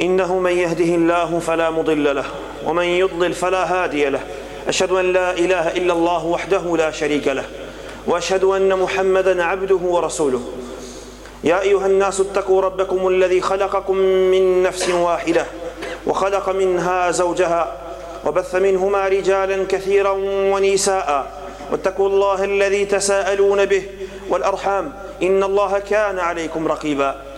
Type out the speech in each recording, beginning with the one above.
إنه من يهده الله فلا مضل له ومن يضلل فلا هادي له أشهد أن لا إله إلا الله وحده لا شريك له واشهد ان محمدا عبده ورسوله يا ايها الناس اتقوا ربكم الذي خلقكم من نفس واحده وخلق منها زوجها وبث منهما رجالا كثيرا ونساء واتقوا الله الذي تساءلون به والارحام ان الله كان عليكم رقيبا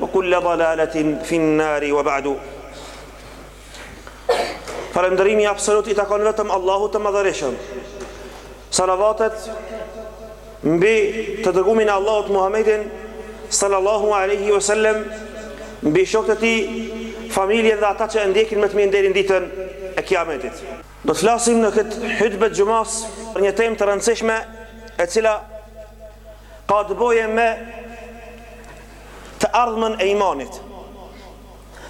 Wa kulla dalalatin fin nari wa ba'du Falënderimi absolut i takon vetëm Allahut të madhërishëm Salavatet Mbi të dërgumin e Allahut Muhammedin Sallallahu aleyhi wa sallem Mbi shokët e tij Familjen dhe ata që e ndjekin me të mirë deri në ditën e kiametit Do të flasim në këtë hytbe të xhumas Për një temë të rëndësishme E cila Ka të bojë me të ardhmen e imanit.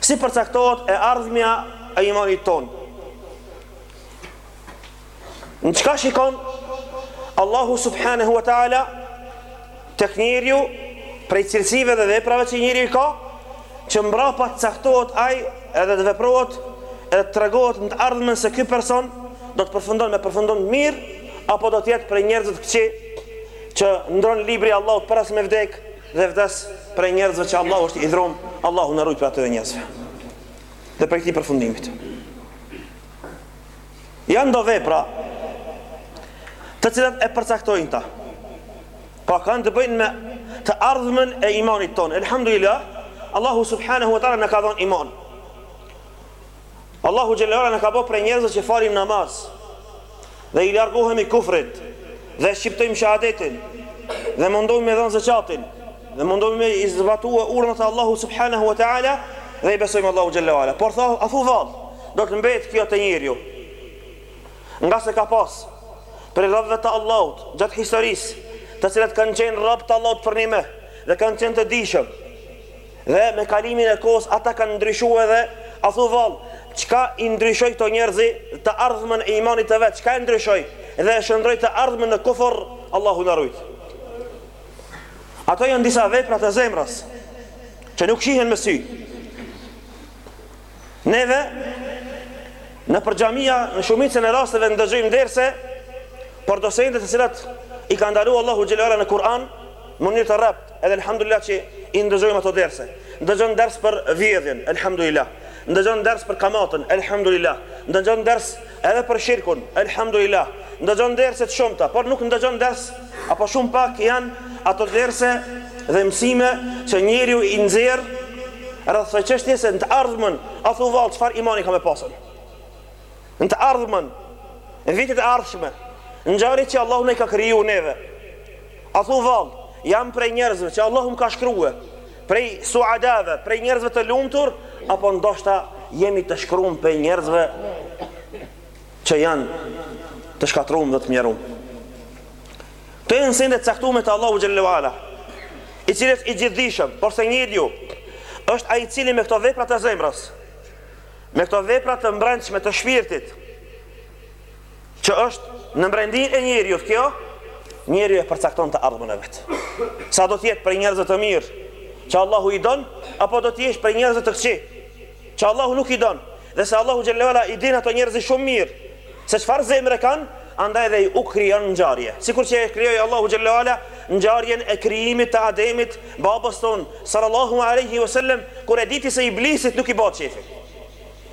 Si përcaktohet e ardhmja e imanit tonë? Në çka shikon Allahu subhanahu wa ta'ala Tek njeriu Prej cilësive dhe veprave që njeriu i ka Që mbrapa të caktohet ai Edhe të veprohet Edhe të tregohet në të ardhmen se ky person Do të përfundon me përfundim të mirë Apo do të jetë prej njerëzit të këqij Që ndron libri i Allahut para se me vdek Dhe vdes prej njerëzve që Allahu është i hidhrum, Allahu na rujt prej atyre njerëzve. Dhe prej këtij përfundimit. Janë do vepra të cilat e përcaktojnë këta. Pra kanë të bëjnë me të ardhmen e imanit tonë. Elhamdulillah, Allahu subhanahu wa taala na ka dhënë iman. Allahu xhelle ue ala na ka bo prej njerëzit që falim namaz dhe i largohemi kufrit dhe shqiptojmë shahadetin dhe mundohemi me dhënë zeqatin dhe mundohemi me i zbatue urdhnat e Allahut Subhanahu wa Ta'ala dhe i besojmë Allahu xhelle ue ala por tha, a thu vallë do të mbet kjo te njeriu ngase ka pas prej robve të Allahut gjatë historisë të cilët kanë qenë rob të Allahut përnime dhe kanë qenë të dijshëm Dhe me kalimin e kohës ata kanë ndryshu dhe a thu vallë, çka i ndryshoi këto njerëzi të ardhmen e imanit të vet, çka e ndryshoi dhe e shndërroi të ardhmen në kufër, Allahu na rujt. Ato janë disa vepra të zemrës që nuk shihen me sy. Neve nëpër xhamia në shumicën e rasteve ndëgjojmë derse për do sende të cilat i ka ndalu Allahu xhelle ue ala në Kur'an në mënyrë të rreptë, edhe elhamdulillah që i ndëgjojmë ato derse. Ndëgjon ders për vjedhjen, elhamdulillah. Ndëgjon ders për kamatën, elhamdulillah. Ndëgjon ders Edhe për shirkun, Elhamdulilah, ndëgjon derse të shumta, por nuk ndëgjon ders, apo shumë pak janë ato derse dhe mësime që njeriu i nxjerr rreth kësaj çështje se në të ardhmen, a thu vallë çfarë imani kam me pasën. Në të ardhmen, në vitet e ardhshme, ngjarjet që Allahu na i ka kriju neve. A thu vallë, jam prej njerëzve që Allahu më ka shkrue, Prej suadave, prej njerëzve të lumtur, apo ndoshta jemi të shkrun prej njerëzve që janë të shkatrum dhe të mjerum. Këto janë sende t'caktume te Allahu xhelle ve ala, i cili është i gjithëdijshëm, por se njeriu është ai i cili me këto vepra të zemrës, me këto vepra të mbrendshme të shpirtit, që është në mbrendinë e njeriut kjo, njeriu e përcakton të ardhmën e vet. Se a do të jetë prej njerëzve të mirë që Allahu i don, apo do të jesh prej njerëzve të këqij që Allahu nuk i don, dhe se Allahu xhelle ve ala i din ato njerëz shumë mirë se çfarë zemre kanë, andaj dhe u krijon ngjarje. Sikur që e krijoi Allahu xhelle ve ala ngjarjen e krijimit të Ademit, babës ton sallallahu alaihi wasallam, kur e diti se iblisit nuk i bahet qefi.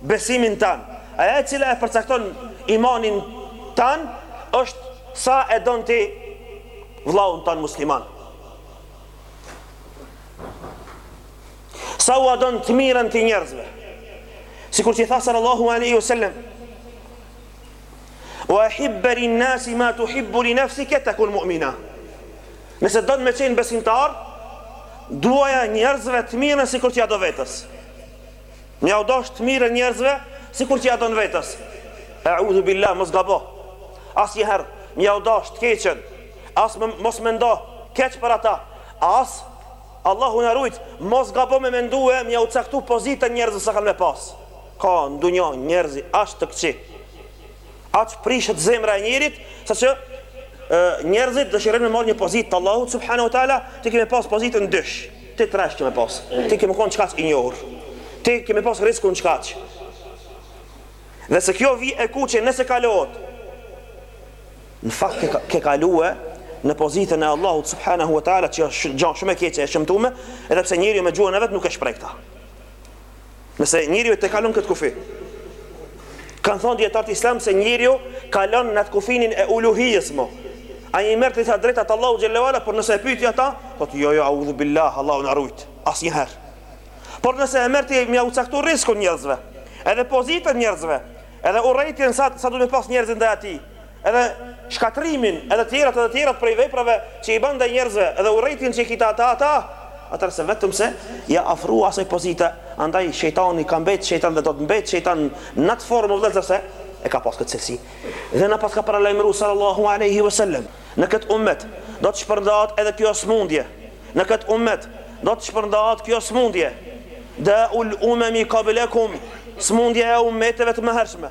Besimin tan. Ajo e cila e përcakton imanin tan është sa e don ti vllaun tan musliman. Sa ua don të mirën ti njerëzve. Sikur që i tha sallallahu alaihi wasallam, "Wa ahibba lin-nasi ma tuhibbu li nafsika takun mu'mina." Nëse don me qenë besimtar, duaja njerëzve të mirën sikur që ja don vetes. Mja u dosh të mirën njerëzve sikur që ja don vetes. E'udhu billah mos gabo. Asnjëherë mja u dosh të keqen. As mos mendo keq për ata. As Allahu na rujt, mos gabo me mendue mja u caktu pozitën njerëzve sa kanë me pas. Ka në dunja njerëz aq të këqij. Aq prishet zemra e njerit sa që njerëzit dëshirojnë me marr një pozitë të Allahut subhanahu wa taala, ti ke me pas pozitën dysh. Ti tresh ke me pas. Ti ke me kon çkaq i njohur. Ti ke me pas rriskun çkaq. Dhe se kjo vijë e kuqe nëse kalohet. Në fakt ke, ke kalue në pozitën e Allahut subhanahu wa taala që është gja shumë e keqe e shëmtume, edhe pse njeriu me gjuhën e vet nuk e shpreh kta. Nëse njeriu e tejkalon këtë kufi. Kan thon dietar të Islamit se njeriu kalon n'at kufinin e uluhijës mo. Ai i merr disa drejta të Allahu xhelle ve ala, por nëse e pyet ti ata, thotë jo jo audhu billah, Allahu na rujt. Asnjëherë. Por nëse e merr ti mja u caktu rriskun njerëzve, edhe pozitën njerëzve, edhe urrejtjen sa sa duhet me pas njerëzit ndaj atij. edhe shkatrimin edhe tjerat edhe tjerat prej veprave që i ban ndaj njerëzve edhe urrejtjen që i ki te ata ata atëherë se vetëm se je afru asaj pozite andaj shejtani ka mbet shejtan dhe do të mbet shejtan nat formë o vëllezër se e ka pas këtë cilësi dhe na paska paralajmëruar sallallahu alaihi wasallam në këtë ummet do të shpërndahet edhe kjo smundje në këtë ummet do të shpërndahet kjo smundje da ul umami qablakum smundje e ummeteve të mëhershme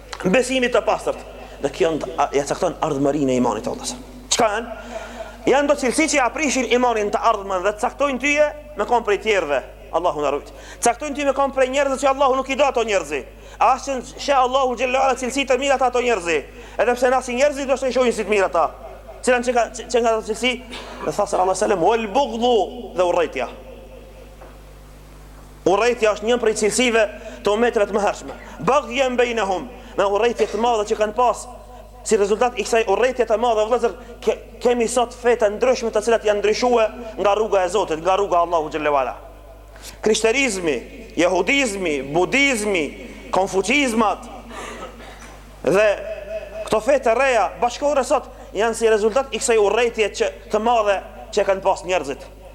besimit të pastërt. Dhe kjo ja cakton ardhmërinë e imanit o vëllazër. Çka janë? Janë do cilësi që ja prishin imanit të ardhmën dhe caktojnë tyje me kon prej tjerëve. Allahu na rujt. Caktojnë ty me kon prej njerëzve që Allahu nuk i do ato njerëzi. As i she Allahu xhelalu ala cilësi të mira ato njerëzi. Edhe pse na si njerëzi do të shohim si të mira ata. Cila është nga ato cilësi? Dhe tha sallallahu alaihi wasallam wal bughdhu dhe urrejtja. Urrejtja është një prej cilësive të umeteve të mëhershme. Baghyan bainahum, me urrejtje të madhe që e kanë pas si rezultat i kësaj urrejtje të madhe vëllezër, ke, kemi sot fe të ndryshme të cilat janë ndryshue nga rruga e Zotit, nga rruga e Allahu xhelle wala. Krishterizmi, jehudizmi, budizmi, konfucizmat dhe këto fetë e reja bashkëkohore sot janë si rezultat i kësaj urrejtje të madhe që e kanë pas njerëzit.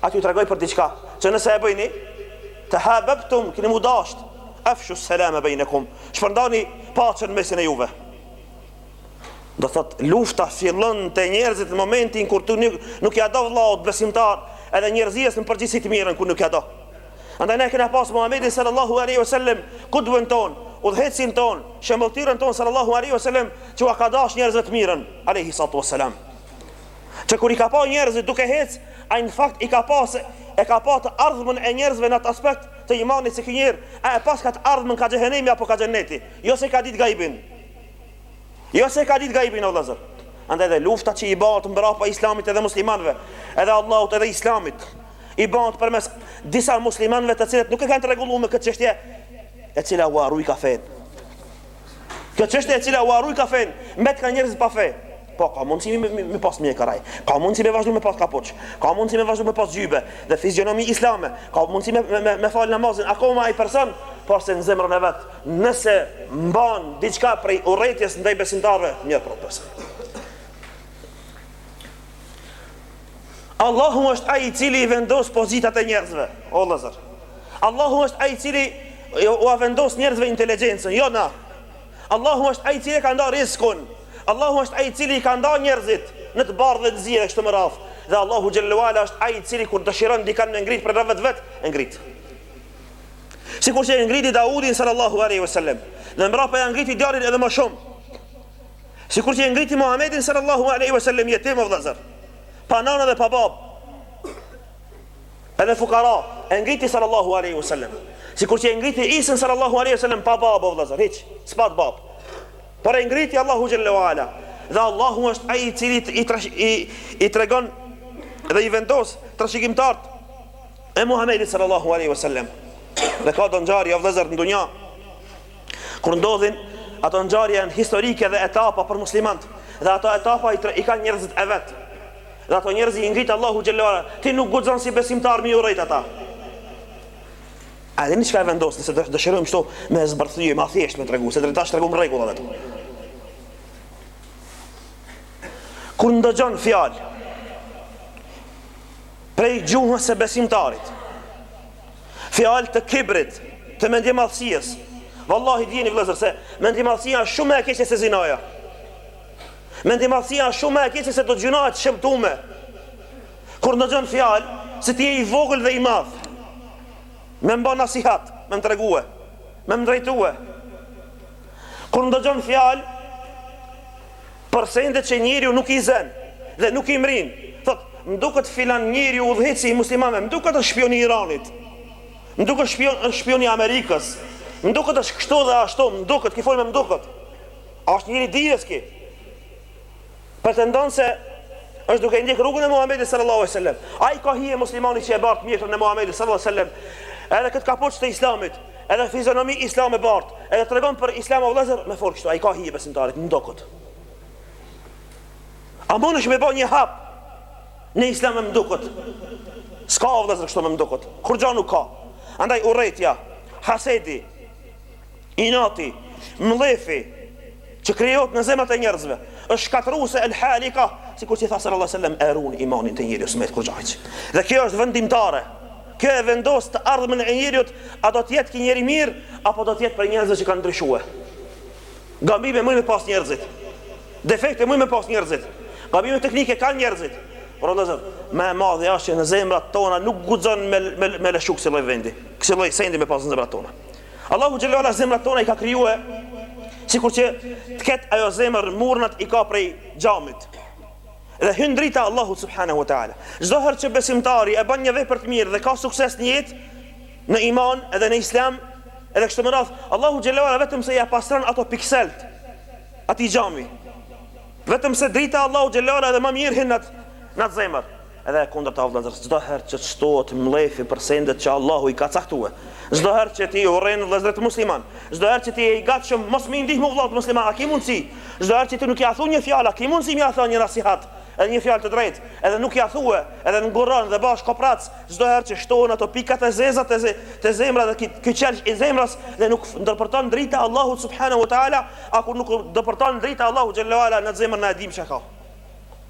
A t'ju tregoj për diçka, që nëse e bëjni, Tehababtum, keni mu dashtë, Afshu s-salame bejnekum, shpërndani paqen mesin e juve. Do të thotë, lufta fillon te njerëzit në momentin kur ti nuk, nuk ja do vëllaut besimtar, edhe njerëzisë në përgjithësi të mirën kur nuk ja do. Andaj na kena pas Muhamedin sallallahu alaihi wasallam kudwen ton, udhëheqësin ton, shembulltirën ton sallallahu alaihi wasallam që ua ka dashtë njerëzve të mirën alaihi salatu wassalam. që kur i ka pa njerëzit duke hecë, ai në fakt i ka pa se e ka pa të ardhmën e njerëzve në atë aspekt të imanit se ky njeri a e paska të ardhmën ka xhehenemi apo ka xhenneti, jo se ka ditë gajbin. Jo se ka ditë gajbin o vëllazër. Andaj dhe lufta që i bëhet mbrapa Islamit edhe muslimanëve, edhe Allahut edhe Islamit, i bëhet përmes disa muslimanëve të cilët nuk e kanë të rregullume këtë çështje, e cila ua rrujka fenë. Kjo çështje e cila ua rrujka fenë, mbetka njerëz pa fe. Po ka mundësi me, me, me pas mjekërr ai. Ka mundësi me vazhdu me pas kapuç. Ka mundësi me vazhdu me pas gjybe dhe fizionomi islame. Ka mundësi me me, me fal namazin akoma ai person, porse në zemrën e vet, nëse mban diçka prej urrejtjes ndaj besimtarëve, mjerë për at person. Allahu është ai i cili i vendos pozitat e njerëzve, o vëllazër. Allahu është ai i cili ju a vendos njerëzve inteligjencën, jo na. Allahu është ai i cili ka ndarë riskun. Allahu është ai i cili i ka ndarë njerëzit në të bardhë dhe të zi e kështu me radhë. Dhe Allahu xhallahu ala është ai i cili kur dëshiron dikën me ngrit prej robve t'vet, e ngrit. Sikur që e ngriti Daudin sallallahu alaihi wasallam, dhe mbrapa e ngriti djalin edhe më shumë. Sikur që e ngriti Muhammedin sallallahu alaihi wasallam jetim o vëllazër. Pa nanë dhe pa babë. Edhe fukara e ngriti sallallahu alaihi wasallam. Sikur që e ngriti Isën sallallahu alaihi wasallam pa babë o vëllazër, hiç, s'pat babë. Por e ngriti Allahu xhallahu ala. Dhe Allahu është ai i cili i trash, i, i tregon dhe i vendos trashëgimtarët e Muhammedit sallallahu alaihi wasallam. Dhe ka do njeri o vëllazër në dunja, Kur ndodhin, ato ngjarje janë historike dhe etapa për muslimantë, dhe ato etapa i, i kanë njerëzit e vet. Dhe ato njerëz i ngrit Allahu xhelle ala, ti nuk guxon si besimtar mi urrejt ata. A dini çka e vendos nëse dëshirojmë kështu me zbërthy, ma thjeshtë me tregu, se deri tash tregum rregulla vetëm. Kur ndëgjon fjalë prej gjuhës së besimtarit, Fjalë të kibrit, të mendjemadhësies. Vallahi dijeni vëllazër se mendjemadhësia shumë ma e keqe se zinaja. Mendjemadhësia shumë ma e keqe se do gjynahe të shëmtume. Kur ndëgjon fjalë, se ti je i vogël dhe i madh. Me m'ba nasihat, me më tregue, me më drejtue. Kur ndëgjon fjalë, Për sende që njeriu nuk i zën dhe nuk i mrin, thotë, më duket filan njeriu udhëheqësi i muslimanëve, më duket është shpijun i Iranit, më duket është shpijun, është shpijun i Amerikës, më duket është kështu dhe ashtu, më duket, ki fol me më duket. A është njeri i dijes ki? Pretendon se është duke ndjek rrugën e Muhamedit sallallahu alaihi wasallam. A i ka hije muslimanit që e bart mjekrën e Muhamedit sallallahu alaihi wasallam. Edhe këtë kapuç të Islamit. Edhe fizionomi islame bart edhe tregon për islam o vëllazër me fol kështu a i ka hije besimtarit më duket A mundesh me bë një hap në islam me më duket S'ka o vëllazër këtu me më duket kurgja nuk ka Andaj urrejtja hasedi inati mllefi që krijohet në zemrat e njerëzve është shkatërruese el halika sikur si tha sallallahu alaihi wasallam e ruan imanin te njeriu s'met kurgja hiç dhe kjo është vendimtare kjo e vendos të ardhmen e njeriut a do të jetë ki njeri i mirë apo do të jetë prej njerëzve që kanë ndryshue gabime muj me pas njerëzit defekte muj me pas njerëzit gabime teknike kanë njerëzit Por Allah zot, ma e madhja asht që në zemrat tona nuk guxon me me, me lëshu kësi lloj vendi. Kësi lloj sendi me pas në zemrat tona. Allahu xhelle ala zemrat tona i ka krijue sikur që të ketë ajo zemër murnat i ka prej xhamit. Dhe hyn drita e Allahut subhanahu wa taala. Çdo herë që besimtari e ban një vepër të mirë dhe ka sukses në jetë, në iman edhe në islam, edhe kështu me radhë, Allahu xhelle ala vetëm se ja pastron ato pikselt e atij xhami. Vetëm se drita e Allahut xhelle ala edhe ma mirë hyn në atë zemër. Edhe e kundërta o vëllezër, çdo herë që të shtohet mllefi për sendet që Allahu i ka caktue, çdo herë që ti urren vëllezërit muslimanë, çdo herë që ti je i gatshëm mos me i ndihmu vëllat musliman, a ki mundësi? Çdo herë që ti nuk ia thu një fjalë, a ki mundësi me thënë një nasihat, edhe një fjalë të drejtë, edhe nuk ia thue, edhe ngurron dhe bahesh koprrac, çdo herë që shtohen ato pikat e zeza te, te zemra dhe ky qelq i zemrës dhe nuk depërton drita e Allahut subhanahu wa taala, a kur nuk depërton drita e Allahut xhelle ala në zemër ne e dim çka ka.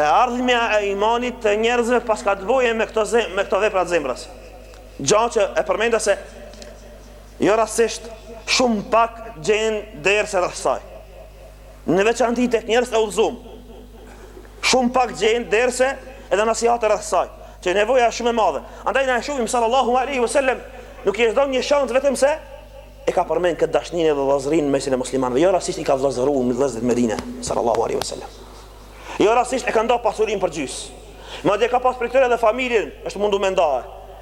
E ardhmja e imanit të njerëzve paska të bojë me këto zem, me këto vepra të zemrës. Gja që e përmenda se jo rastisht shumë pak gjen derse rreth saj. Në veçanti te njerëz e udhëzum. Shumë pak gjen derse edhe nasihate rreth saj. Që nevoja shumë e madhe. Andaj na e shohim sallallahu aleyhi vësallem nuk e lëshon një shans vetëm se E ka përmend këtë dashninë dhe vëllazërinë në mesin e muslimanëve. Jo rastisht i ka vëllazëruar vëllezërit n'Medine, sallallahu alaihi wasallam. Jo rastisht e ka ndarë pasurinë për gjys. Madje ka pas prej tyre edhe familjen, është mundu me nda.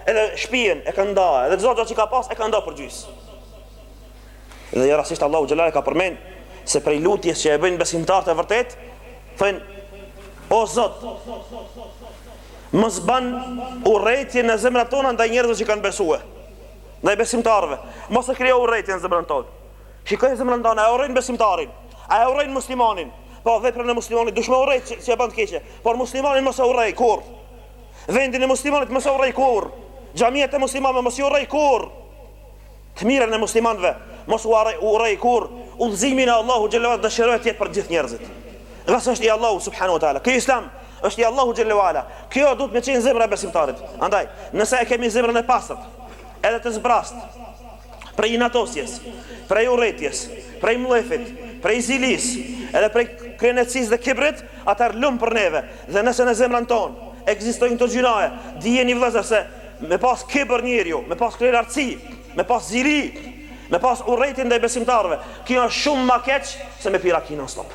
Edhe shtëpinë e ka ndarë, edhe çdo gjë që ka pas e ka ndarë për gjys. Dhe jo rastisht Allahu xhelle ve ala ka përmend se prej lutjes që e bëjnë besimtarët e vërtet, thonë O Zot, mos ban urrejtje në zemrat tona ndaj njerëzve që kanë besuar. ndaj besimtarëve. Mos e krijo urrejtjen në zemrën tonë. Që kjo zemra jonë, ta urrejë besimtarin, ta urrejë muslimanin. Po veprën e muslimanit duhesh me urrejt që, që e bën të keqe, por muslimanin mos e urrej kurr. Vendin e muslimanit mos e urrej kurr. Xhamiat e muslimanëve mos i urrej kurr. Të mirën e muslimanëve mos e urrej kurr. Udhëzimin e Allahu xhelle ve ala dëshiroje të jetë për gjithë njerëzit. Dhe është i Allahu subhanahu wa taala. Ky Islam Është i Allahu xhelle ve ala. Kjo duhet me qenë zemra e besimtarit. Andaj, nëse e kemi zemrën e pastërt, edhe të zbrast prej inatosjes, prej urrejtjes, prej mllefit, prej zilisë, edhe prej kryeneçësisë dhe kibrit, atëherë lum për neve. Dhe nëse në zemrën tonë ekzistojnë këto gjynahe, dijeni vëllezër se me pas kibër njeriu, me pas krelartësi, me pas zili, me pas urrejtje ndaj besimtarëve, kjo është shumë më keq se me pi raki non-stop.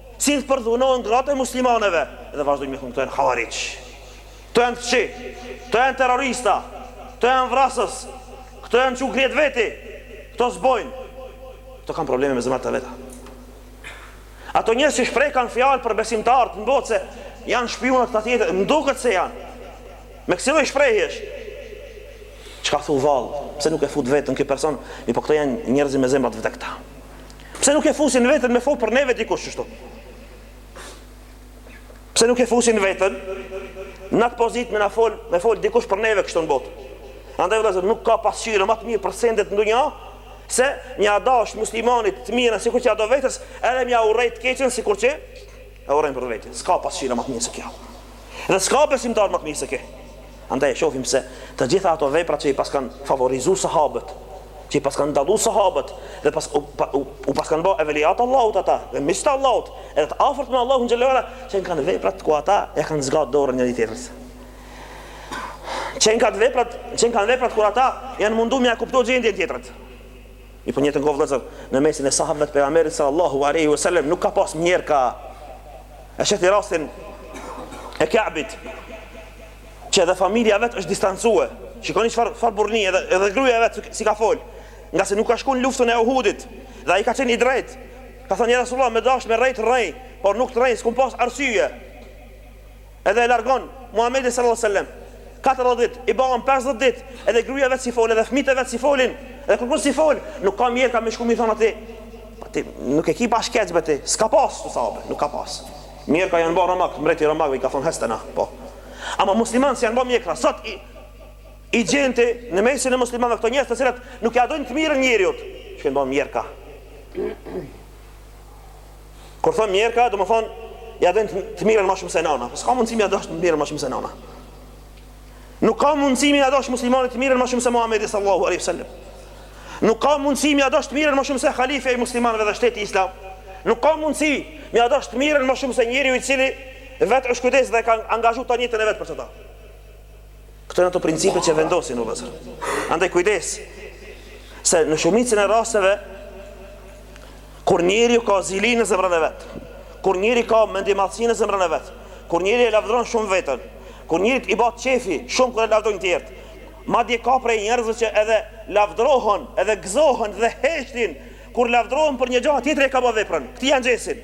Si të përdhunohen gratë e muslimanëve dhe vazhdojnë me thonë këto janë havarixh. Këto janë t'këqij. Këto janë terrorista. Këto janë vrasës. Këto janë çu kryet veti. Këto s'bojnë. Këto kanë probleme me zemrat e veta. Ato njerëz që shprehkan fjalë për besimtarët në botë se janë shpiuna këta tjetër, më duket se janë. Me kësi lloj shprehjesh. Çka thu vallë, pse nuk e fut vetën ky person? Mirëpo këto janë njerëz me zemra t'vdekta. Pse nuk e fusin veten me fol për neve dikush kështu? Pse nuk e fusin veten në atë pozitë me na fol, me fol dikush për neve kështu në botë? Andaj vëllezër nuk ka pasqyrë më të mirë për sendet n'dunja se me ja dasht muslimanit të mirën sikur që ja do vetes, edhe me ja urrejt t'keqen sikur që e urren për vete. S'ka pasqyrë më të mirë se kjo. Dhe s'ka besimtar më të mirë se ky. Andaj e shohim se të gjitha ato vepra që i paskan favorizuar sahabët, që i paskan dalluar sahabët dhe pas u, pa, u, u paskan bë evelia t'Allahut ata, dhe miqtë e Allahut, edhe të afërt me Allahun xhelle ve ala, qenkan veprat kur ata ja kanë zgjat dorën njëri-tjetrit. Qenkan veprat, qenkan veprat kur ata janë munduar me ja kuptu gjendjen tjetrit. E po njëjtën kohë vëllezër, në mesin e sahabëve të Pejgamberit sallallahu alaihi wasallam nuk ka pas mjerka. E shihni rastin e Ka'bit, që edhe familja e vet është distancue. Shikoni çfarë çfarë burrni edhe edhe gruaja e vet si ka fol. Ngase nuk ka shkuar në luftën e Uhudit dhe ai ka qenë i drejtë. Ka thanë ja Rasulullah me dasht me t'rrejt t'rrej, por nuk të rrej, s'kom pas arsye. Edhe e largon, Muhamedi sallallâhu alejhi ve sellem, katërdhjetë ditë, i bëon pesëdhjetë ditë, edhe gruaja e vet s'i fol, edhe fëmijët e vet s'i folin, edhe kurrkush s'i fol, nuk ka mjerka me shku me i thonë atij, po ti nuk e ki bash keq be ti, s'ka pas kështu sahabe, nuk ka pas. Mjerka janë ba romakët, mbreti i romakëve i ka thonë hestena, po. Ama muslimanët s'janë ba mjekra, sot i i gjen ti në mesin e muslimanëve këto njerëz të cilët nuk ia dojnë të mirën njeriut, që janë ba mjerka. Kur thon mjerka, do të thon ja don të mirën ma shumë se nana. Po s'ka mundësi me ja dash të mirën ma shumë se nana. Nuk ka mundësi me ja dash muslimanit të mirën ma shumë se Muhamedi sallallahu alaihi wasallam. Nuk ka mundësi me ja dash të mirën ma shumë se halifi i muslimanëve dhe shteti islam. Nuk ka mundësi me ja dash të mirën ma shumë se njeriu i cili vetë është kujdes dhe ka angazhu tanë jetën e vet për çfarë. Këto janë ato principe që vendosin o vllezër. Andaj kujdes se në shumicën e rasteve kur njeriu ka zili në zemrën e vet, kur njeriu ka mendjemadhsi në zemrën e vet, kur njeriu e lavdron shumë veten, kur njeriu i bahet qejfi shumë kur e lavdrojnë të tjerët. Madje ka prej njerëzve që edhe lavdrohen, edhe gëzohen dhe heshtin kur lavdrohen për një gja, tjetri e ka ba veprën. Këti janë gjesin.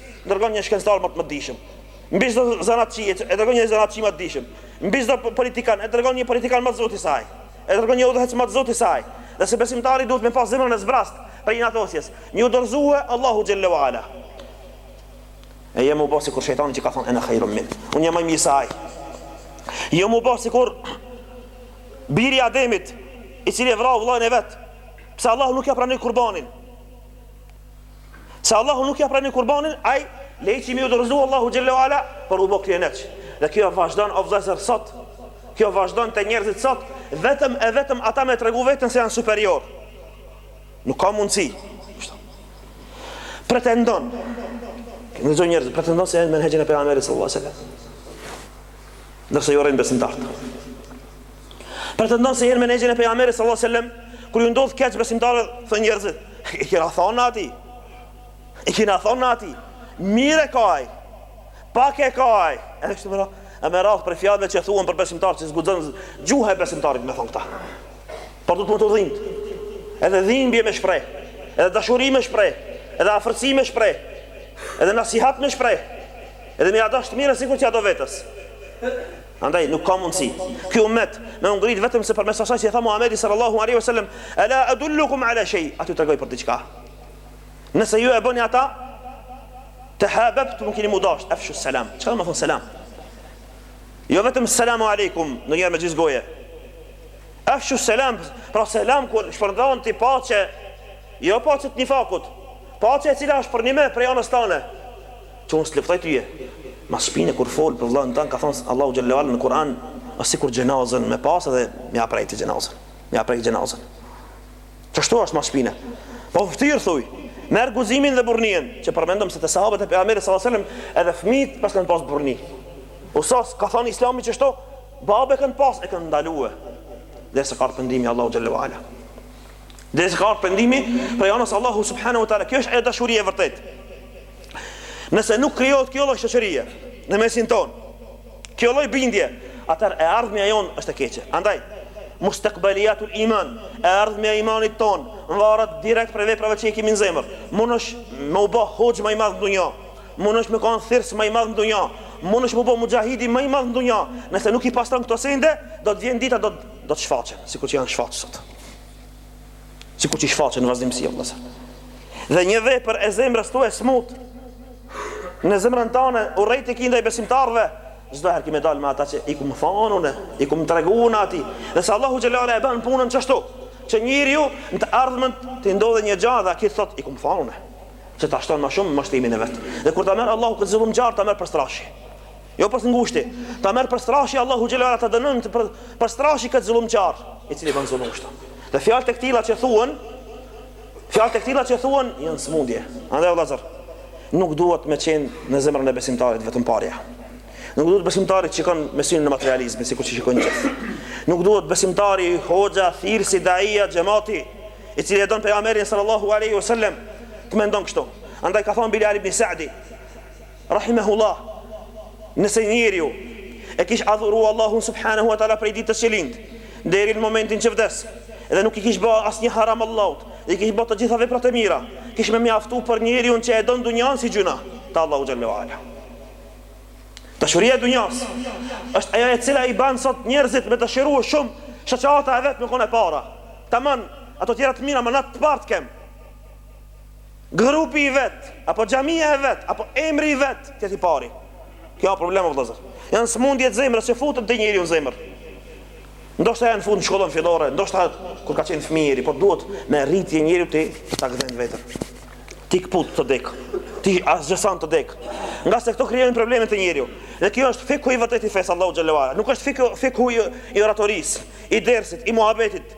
Dërgon një shkencëtar më të dijshëm. Mbi çdo zanatçi e dërgon një zanatçi më të dijshëm. Mbi çdo politikan e dërgon një politikan më të zotin se ai. E dërgon një udhëheqës më të zotin se ai. Dhe se besimtari duhet me pas zemrën e zbrast prej inatosjes. Me ju dorëzue Allahut xhelle ala. E jo me u bo sikur shejtani që ka thonë ana khairun minhu. Unë jam më i mirë se ai. Jo me u bo sikur biri i Ademit, i cili e vrau vëllain e vet. Pse Allahu nuk ja pranoi kurbanin? Se Allahu nuk ja pranoi kurbanin, ai le që me ju dorëzu Allahut xhelle ala, por u bo kryeneç. Dhe kjo vazhdon o vëllezër sot. Kjo vazhdon te njerëzit sot, vetëm e vetëm ata me tregu veten se janë superior. Nuk ka mundësi. Pretendon. Disa njerëz pretendojnë se janë n'menhexhin e pejgamberit sallallahu alajhi wasallam. Ndërsa i urren besimtarët. Pretendon se janë n'menhexhin e pejgamberit sallallahu alajhi wasallam, kur ju ndodh keq besimtarëve, thonë njerëzit, i kena thonë atij. I kena thonë atij. Mirë e ka ai. Pak e ka ai. Edhe kështu me ra, e me radhë prej fjalëve që thuhen për besimtarë që s'guxon gjuha e besimtarit me thon këta. Por duhet me t'u dhimb. Edhe dhimbje me shpreh. Edhe dashuri me shpreh. Edhe afërsi me shpreh. Edhe nasihat me shpreh. Edhe me ja dasht të mirën sikur që ja do vetës. Andaj nuk ka mundësi ky ummet me u ngrit vetëm se përmes asaj si e tha Muhamedi sallallahu alaihi wasallam, "Ala adullukum ala shay", a t'ju tregoj për diçka. Nëse ju e bëni ata, tehabebtum, kini m'u dash, efshu selam. Çka do me thonë selam? Jo vetëm selamu alaikum, një herë me gjysë goje. Efshu selam, pra selam kur shpërndan ti paqe, jo paqe të nifakut, paqe e cila është përnjëme prej anës tane. Që unë s'të luftoj tyje. Mas shpine kur fol për vëllain tënd ka thënë Allahu xhalla uala në Kur'an është sikur xhenazën me pas edhe me ja prejtë xhenazën, me ja prejtë xhenazën. Qashtu është mas shpine. Po n'ftyrë thuj, merr guximin dhe burrninë, që përmendëm se te sahabët e pejgamberit sallallahu alajhi wasallam edhe fëmijët pas kanë pas burrni. Po sa ka thënë Islami që ç'to babë kanë pas e kanë ndalue. Dhe se ka ardh pendimi Allahu xhalla uala. Dhe se ka ardh pendimi prej anës Allahut subhanahu wa taala. Kjo është dashuri e vërtetë. Nëse nuk krijohet kjo lloj shoqërie në mesin tonë, kjo lloj bindje, atëherë e ardhmja jonë është e keqe. Andaj mustaqbaliyatul iman, e ardhmja e imanit tonë varet direkt prej veprave që i kemi në zemër. Mundesh me u ba hoxhë ma i madh në dunja. Mundesh me kanë thirrës ma i madh në dunja. Mundesh me u ba muxhahidi ma i madh në dunja. Nëse nuk i pastron këto sende, do të vjen dita do do të shfaqen, sikur që janë shfaqur sot. sikur që shfaqet në vazhdimësi o vëllazër. Dhe një vepër e zemrës tuaj smut në zemrën tonë urrejtje ki ndaj besimtarëve. Çdo herë ki me dal me ata që i kum thonë unë, i kum tregu unë atij. Dhe se Allahu xhelala e bën punën qashtu, që njeriu në të ardhmen t'i ndodh një gja dhe ky thot i kum thonë unë. Se ta shton më shumë mashtrimin e vet. Dhe kur ta merr Allahu këtë zullumqar ta merr për s'trashi. Jo për s'ngushti, ta merr për s'trashi Allahu xhelala ta dënon për për s'trashi këtë zullumqar, i cili bën zullum kështu. Dhe fjalët e këtilla që thuhen, fjalët e këtilla që thuhen janë smundje. Andaj vëllazër, nuk duhet me qenë në zemrën e besimtarit vetëm parja. Nuk duhet besimtari t'shikon me synin e materializmit, sikur që shikojnë t'gjithë. Nuk duhet besimtari hoxha, thirrsi, daia, xhamati, i cili e don pejgamberin sallallahu alaihi wasallam, të mendon kështu. Andaj ka thënë Bilal ibn Sa'di, Rahimehullah, Nëse njeriu e kish adhuru Allahun subhanehu wa ta'ala prej ditës që lind deri në momentin që vdes dhe nuk i kish ba asnjë haram Allahut dhe i kish ba të gjitha veprat e mira, kish me mjaftu për njeriun që e don dunjan si gjynah te Allahu xhalla wa ala. Dashuria e dunjas është ajo e cila i ban sot njerëzit me dëshiru shumë shoqata e vet me kon e para, taman ato tjera të mira ama na të part jem. Grupi i vet, apo xhamia e vet, apo emri i vet, t'jetë i pari. Kjo a problem o vëllazër. Janë smundje të zemrës që futen te njeriu në zemër. Ndoshta janë fut në shkollën fillore, ndoshta kur ka qenë fëmijë njeri, por duhet me rritjen e njeriut ti ta gdhend vetën. Ti kput ato degë. Ti asgjësan ato degë. Ngase këto krijojnë probleme te njeriu. Dhe kjo është fiku i vërtetë i fesë Allahu xhallahu ala. Nuk është fiku fiku i oratorisë, i dersit, i muhabetit,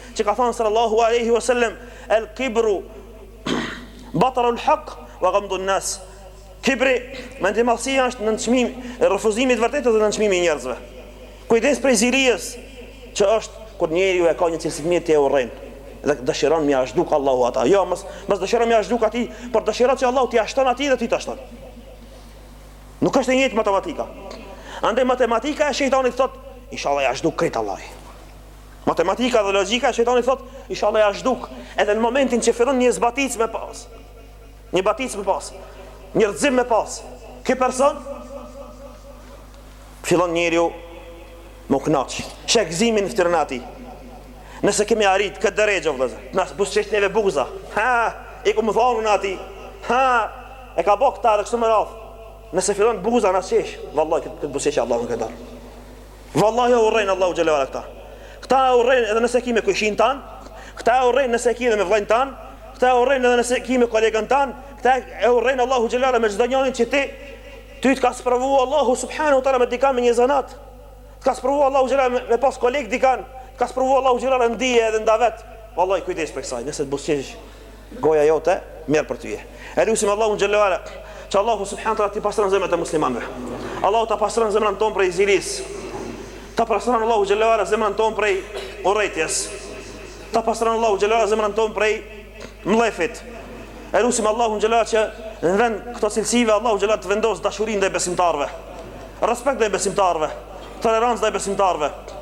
Që ka thënë sallallahu alaihi wasallam, "El kibru batarul haq wa ghamdun nas." Kibri, mendjemadhësia është nënçmim, refuzimi i të vërtetës dhe nënçmimi i njerëzve. Kujdes prej zilisë, që është kur njeriu e ka një cilësi të mirë ti e urren dhe dëshiron mja zhduk Allahu ata. Jo, mos mos dëshiron mja zhduk atij, por dëshiron që Allahu t'i shton atij dhe ty ta shton. Nuk është e njëjtë matematika. Andaj matematika e shejtanit thotë, inshallah ia zhduk krejt Allahu. Matematika dhe logjika e shejtanit thot, inshallah ia zhduk, edhe në momentin që fillon një zbaticë me pas. Një baticë me pas. Një rrëzim me pas. Ky person fillon njeriu me u knaq. Qe gëzimi n'fytyrën e tij. Nëse kemi arrit këtë derexhe vëllazër, na buzëqesh neve buza. Ha, e ku më thonë për atë Ha, e ka bo këta dhe kështu me radhë Nëse fillon buza me na qesh vallahi, këtë, këtë buzëqeshje Allah në këtë Vallahi e urren Allahu xhelalu ala këta. Këta e urren edhe nëse ki me kojshinë tan, këta e urren nëse ki edhe me vllajn tan, këta e urren edhe nëse ki me kolegun tan, këta e urren Allahu xhelalu ala me çdo njeri që ti ty të ka sprovu Allahu subhanahu taala me dikan me një zanat. Të ka sprovu Allahu xhelalu me, me pas koleg dikan, të ka sprovu Allahu xhelalu ala n'dije edhe n'davet. Vallahi kujdes prej kësaj, nëse të buzëqesh Goja jote mjerë për ty. E lusim Allahun xhallahu ala, që Allahu subhanahu taala t'i pastron zemrat e muslimanëve. Allahu ta pastron zemrën tonë prej zilisë. Ta pastron Allahu xhallahu ala zemrën tonë prej urrejtjes. Ta pastron Allahu xhallahu ala zemrën tonë prej mllefit. E lusim Allahun xhallahu që në vend të këtyre cilësive Allahu xhallahu të vendos dashuri ndaj besimtarëve. Respekt ndaj besimtarëve. Tolerancë ndaj besimtarëve.